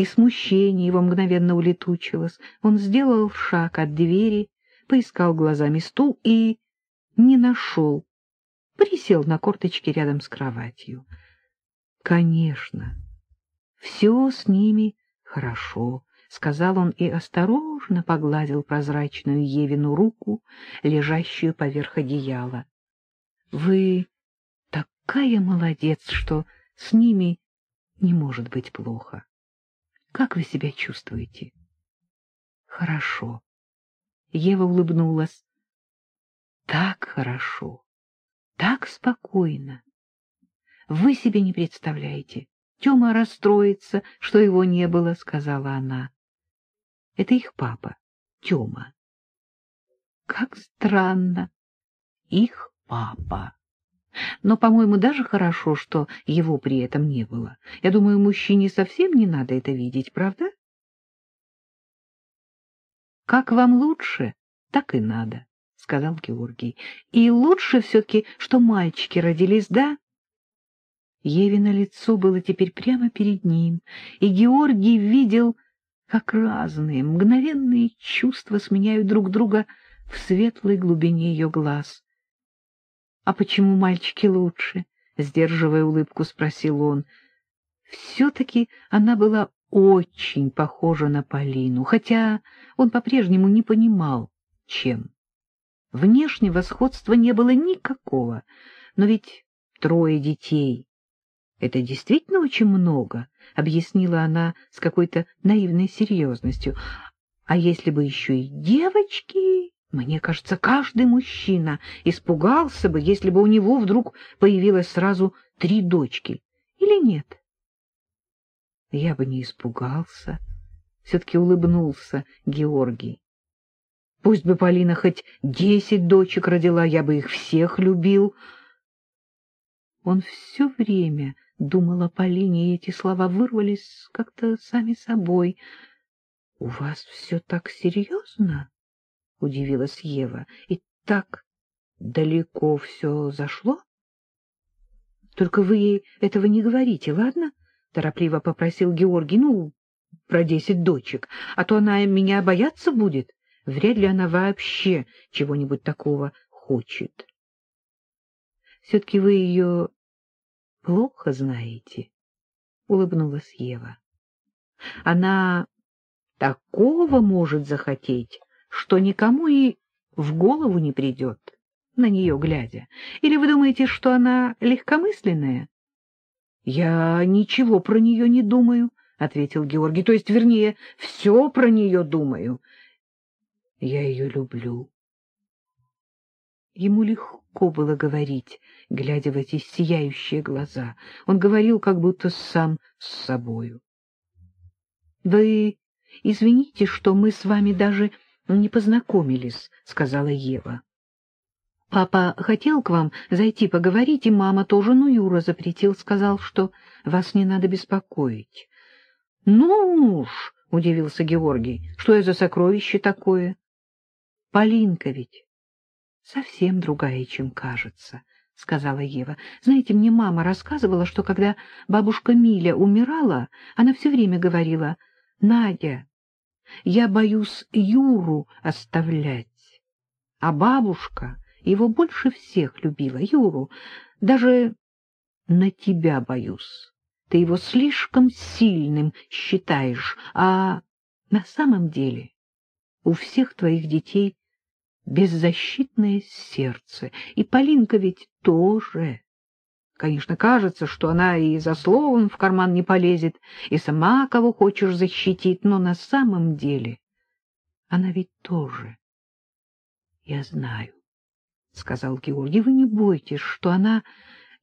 и смущение его мгновенно улетучилось. Он сделал шаг от двери, поискал глазами стул и не нашел. Присел на корточки рядом с кроватью. Конечно, все с ними хорошо, — сказал он и осторожно погладил прозрачную Евину руку, лежащую поверх одеяла. — Вы такая молодец, что с ними не может быть плохо. Как вы себя чувствуете? — Хорошо. Ева улыбнулась. — Так хорошо, так спокойно. Вы себе не представляете. Тёма расстроится, что его не было, — сказала она. Это их папа, Тёма. Как странно. Их папа. Но, по-моему, даже хорошо, что его при этом не было. Я думаю, мужчине совсем не надо это видеть, правда? Как вам лучше, так и надо, — сказал Георгий. И лучше все-таки, что мальчики родились, да? Евино лицо было теперь прямо перед ним, и Георгий видел, как разные мгновенные чувства сменяют друг друга в светлой глубине ее глаз. — А почему мальчики лучше? — сдерживая улыбку, спросил он. Все-таки она была очень похожа на Полину, хотя он по-прежнему не понимал, чем. Внешнего сходства не было никакого, но ведь трое детей — это действительно очень много, — объяснила она с какой-то наивной серьезностью. А если бы еще и девочки... Мне кажется, каждый мужчина испугался бы, если бы у него вдруг появилось сразу три дочки. Или нет? Я бы не испугался. Все-таки улыбнулся Георгий. Пусть бы Полина хоть десять дочек родила, я бы их всех любил. Он все время думал о Полине, и эти слова вырвались как-то сами собой. — У вас все так серьезно? — удивилась Ева. — И так далеко все зашло? — Только вы ей этого не говорите, ладно? — торопливо попросил Георгий. — Ну, про десять дочек, а то она меня бояться будет. Вряд ли она вообще чего-нибудь такого хочет. — Все-таки вы ее плохо знаете, — улыбнулась Ева. — Она такого может захотеть, что никому и в голову не придет, на нее глядя. Или вы думаете, что она легкомысленная? — Я ничего про нее не думаю, — ответил Георгий. — То есть, вернее, все про нее думаю. Я ее люблю. Ему легко было говорить, глядя в эти сияющие глаза. Он говорил как будто сам с собою. — Вы извините, что мы с вами даже не познакомились, — сказала Ева. — Папа хотел к вам зайти поговорить, и мама тоже, но Юра запретил, сказал, что вас не надо беспокоить. — Ну уж, — удивился Георгий, — что это за сокровище такое? — Полинка ведь совсем другая, чем кажется, — сказала Ева. — Знаете, мне мама рассказывала, что когда бабушка Миля умирала, она все время говорила, — Надя, я боюсь Юру оставлять. А бабушка его больше всех любила, Юру. Даже на тебя боюсь. Ты его слишком сильным считаешь, а на самом деле у всех твоих детей беззащитное сердце. И Полинка ведь тоже. Конечно, кажется, что она и за словом в карман не полезет, и сама кого хочешь защитит, но на самом деле она ведь тоже. — Я знаю, — сказал Георгий, — вы не бойтесь, что она,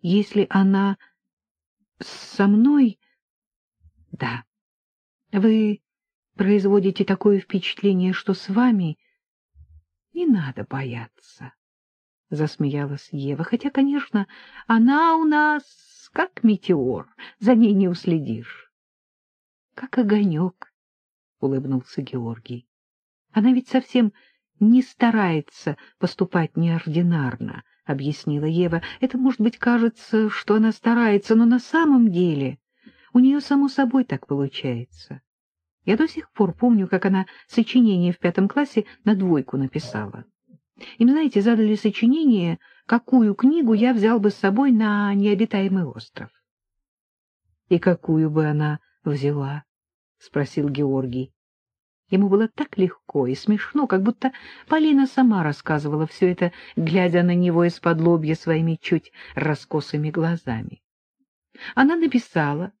если она со мной... Да, вы производите такое впечатление, что с вами не надо бояться. — засмеялась Ева. — Хотя, конечно, она у нас как метеор, за ней не уследишь. — Как огонек, — улыбнулся Георгий. — Она ведь совсем не старается поступать неординарно, — объяснила Ева. — Это, может быть, кажется, что она старается, но на самом деле у нее само собой так получается. Я до сих пор помню, как она сочинение в пятом классе на двойку написала. Им, знаете, задали сочинение, какую книгу я взял бы с собой на необитаемый остров. — И какую бы она взяла? — спросил Георгий. Ему было так легко и смешно, как будто Полина сама рассказывала все это, глядя на него из-под лобья своими чуть раскосыми глазами. Она написала,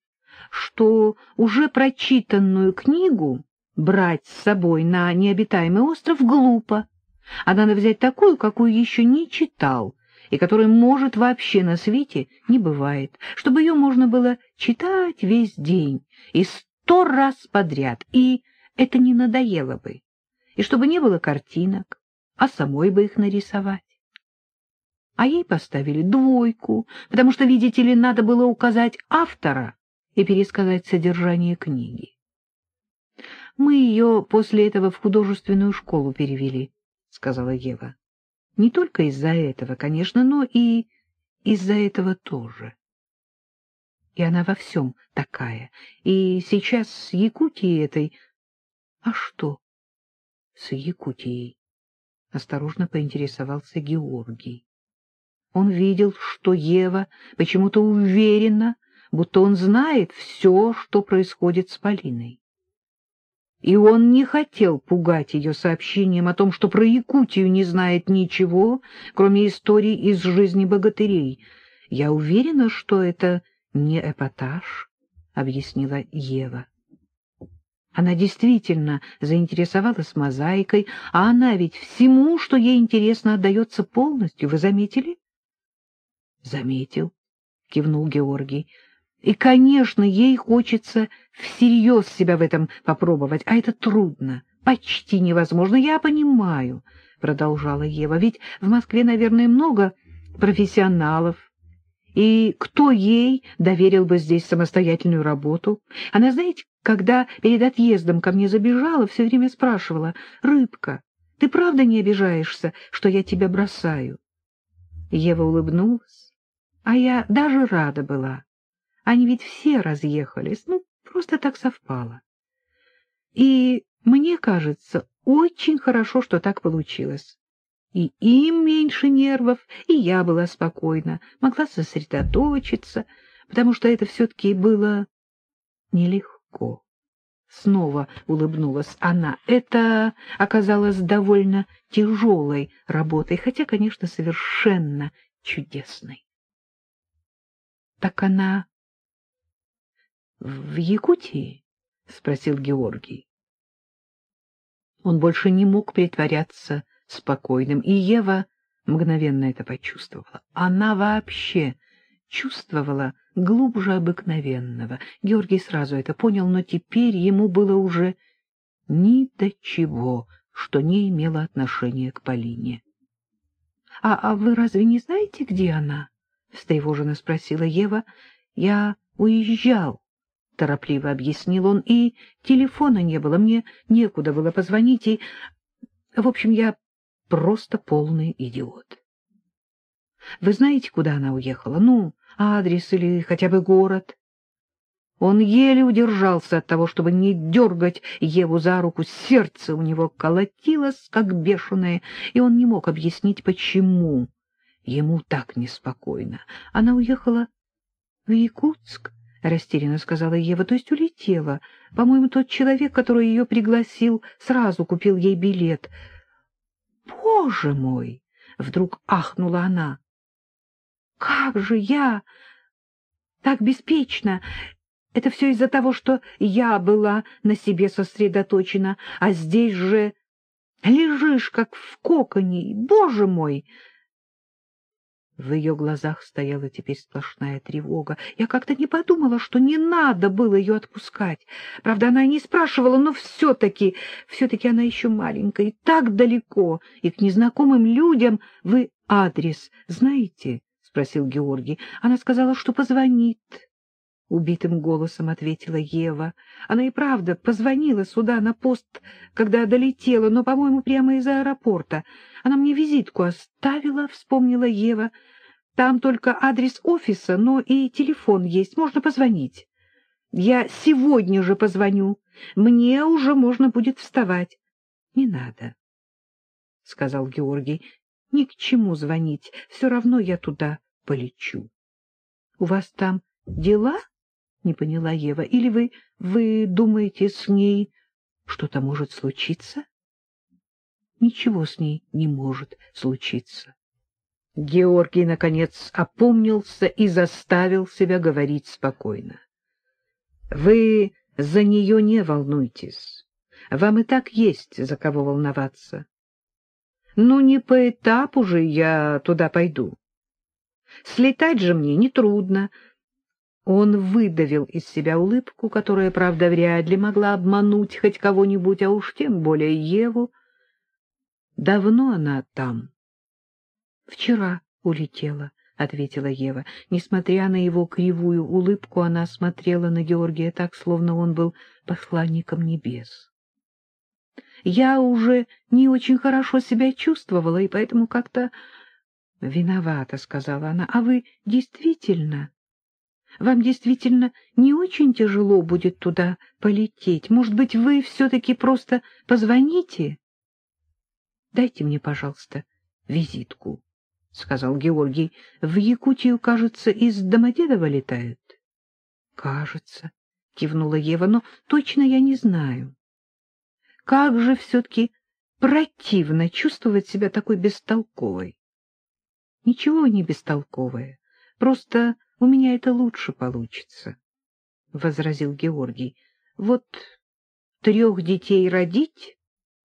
что уже прочитанную книгу брать с собой на необитаемый остров глупо, а надо взять такую, какую еще не читал, и которой, может, вообще на свете не бывает, чтобы ее можно было читать весь день и сто раз подряд, и это не надоело бы, и чтобы не было картинок, а самой бы их нарисовать. А ей поставили двойку, потому что, видите ли, надо было указать автора и пересказать содержание книги. Мы ее после этого в художественную школу перевели, — сказала Ева. Не только из-за этого, конечно, но и из-за этого тоже. И она во всем такая. И сейчас с Якутией этой — А что с Якутией? — осторожно поинтересовался Георгий. Он видел, что Ева почему-то уверена, будто он знает все, что происходит с Полиной. И он не хотел пугать ее сообщением о том, что про Якутию не знает ничего, кроме историй из жизни богатырей. «Я уверена, что это не эпатаж», — объяснила Ева. Она действительно заинтересовалась мозаикой, а она ведь всему, что ей интересно, отдается полностью. Вы заметили? — Заметил, — кивнул Георгий. — И, конечно, ей хочется всерьез себя в этом попробовать, а это трудно, почти невозможно. Я понимаю, — продолжала Ева, — ведь в Москве, наверное, много профессионалов, и кто ей доверил бы здесь самостоятельную работу? Она, знаете, когда перед отъездом ко мне забежала, все время спрашивала, «Рыбка, ты правда не обижаешься, что я тебя бросаю?» Ева улыбнулась, а я даже рада была. Они ведь все разъехались, ну, просто так совпало. И мне кажется, очень хорошо, что так получилось. И им меньше нервов, и я была спокойна, могла сосредоточиться, потому что это все-таки было нелегко легко. Снова улыбнулась она. Это оказалось довольно тяжелой работой, хотя, конечно, совершенно чудесной. — Так она в Якутии? — спросил Георгий. Он больше не мог притворяться спокойным, и Ева мгновенно это почувствовала. Она вообще чувствовала глубже обыкновенного. Георгий сразу это понял, но теперь ему было уже ни до чего, что не имело отношения к Полине. — А, а вы разве не знаете, где она? — встревоженно спросила Ева. — Я уезжал, — торопливо объяснил он, — и телефона не было, мне некуда было позвонить, и... В общем, я просто полный идиот. — Вы знаете, куда она уехала? Ну, адрес или хотя бы город? Он еле удержался от того, чтобы не дергать Еву за руку. Сердце у него колотилось, как бешеное, и он не мог объяснить, почему ему так неспокойно. Она уехала в Якутск, — растерянно сказала Ева, — то есть улетела. По-моему, тот человек, который ее пригласил, сразу купил ей билет. — Боже мой! — вдруг ахнула она. Как же я так беспечна? Это все из-за того, что я была на себе сосредоточена, а здесь же лежишь, как в коконе. Боже мой! В ее глазах стояла теперь сплошная тревога. Я как-то не подумала, что не надо было ее отпускать. Правда, она не спрашивала, но все-таки, все-таки она еще маленькая и так далеко, и к незнакомым людям вы адрес знаете? спросил Георгий. Она сказала, что позвонит. Убитым голосом ответила Ева. Она и правда позвонила сюда на пост, когда долетела, но, по-моему, прямо из аэропорта. Она мне визитку оставила, вспомнила Ева. Там только адрес офиса, но и телефон есть, можно позвонить. Я сегодня же позвоню. Мне уже можно будет вставать. — Не надо, — сказал Георгий. — Ни к чему звонить. Все равно я туда полечу. — У вас там дела? — не поняла Ева. — Или вы, вы думаете, с ней что-то может случиться? — Ничего с ней не может случиться. Георгий, наконец, опомнился и заставил себя говорить спокойно. — Вы за нее не волнуйтесь. Вам и так есть за кого волноваться. Ну, не по этапу же я туда пойду. Слетать же мне нетрудно. Он выдавил из себя улыбку, которая, правда, вряд ли могла обмануть хоть кого-нибудь, а уж тем более Еву. Давно она там? — Вчера улетела, — ответила Ева. Несмотря на его кривую улыбку, она смотрела на Георгия так, словно он был посланником небес. Я уже не очень хорошо себя чувствовала, и поэтому как-то виновата, — сказала она. — А вы действительно... Вам действительно не очень тяжело будет туда полететь? Может быть, вы все-таки просто позвоните? — Дайте мне, пожалуйста, визитку, — сказал Георгий. — В Якутию, кажется, из Домодедова летают? — Кажется, — кивнула Ева, — но точно я не знаю. Как же все-таки противно чувствовать себя такой бестолковой. — Ничего не бестолковое, просто у меня это лучше получится, — возразил Георгий. — Вот трех детей родить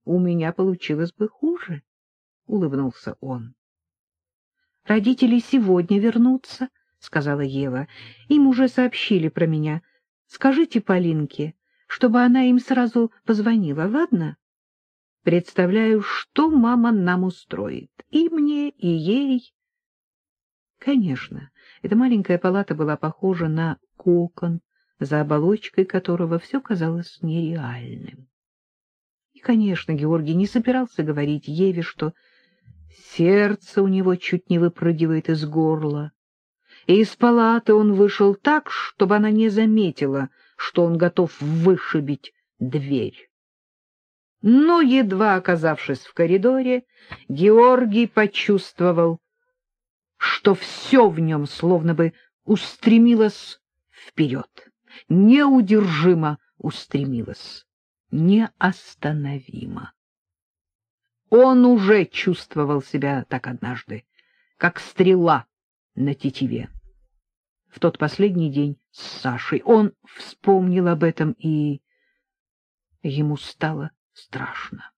у меня получилось бы хуже, — улыбнулся он. — Родители сегодня вернутся, — сказала Ева. — Им уже сообщили про меня. Скажите Полинке, чтобы она им сразу позвонила, ладно? Представляю, что мама нам устроит. И мне, и ей. Конечно, эта маленькая палата была похожа на кокон, за оболочкой которого все казалось нереальным. И, конечно, Георгий не собирался говорить Еве, что сердце у него чуть не выпрыгивает из горла. И из палаты он вышел так, чтобы она не заметила, что он готов вышибить дверь. Но, едва оказавшись в коридоре, Георгий почувствовал, что все в нем словно бы устремилось вперед, неудержимо устремилось, неостановимо. Он уже чувствовал себя так однажды, как стрела на тетиве в тот последний день с Сашей. Он вспомнил об этом, и ему стало страшно.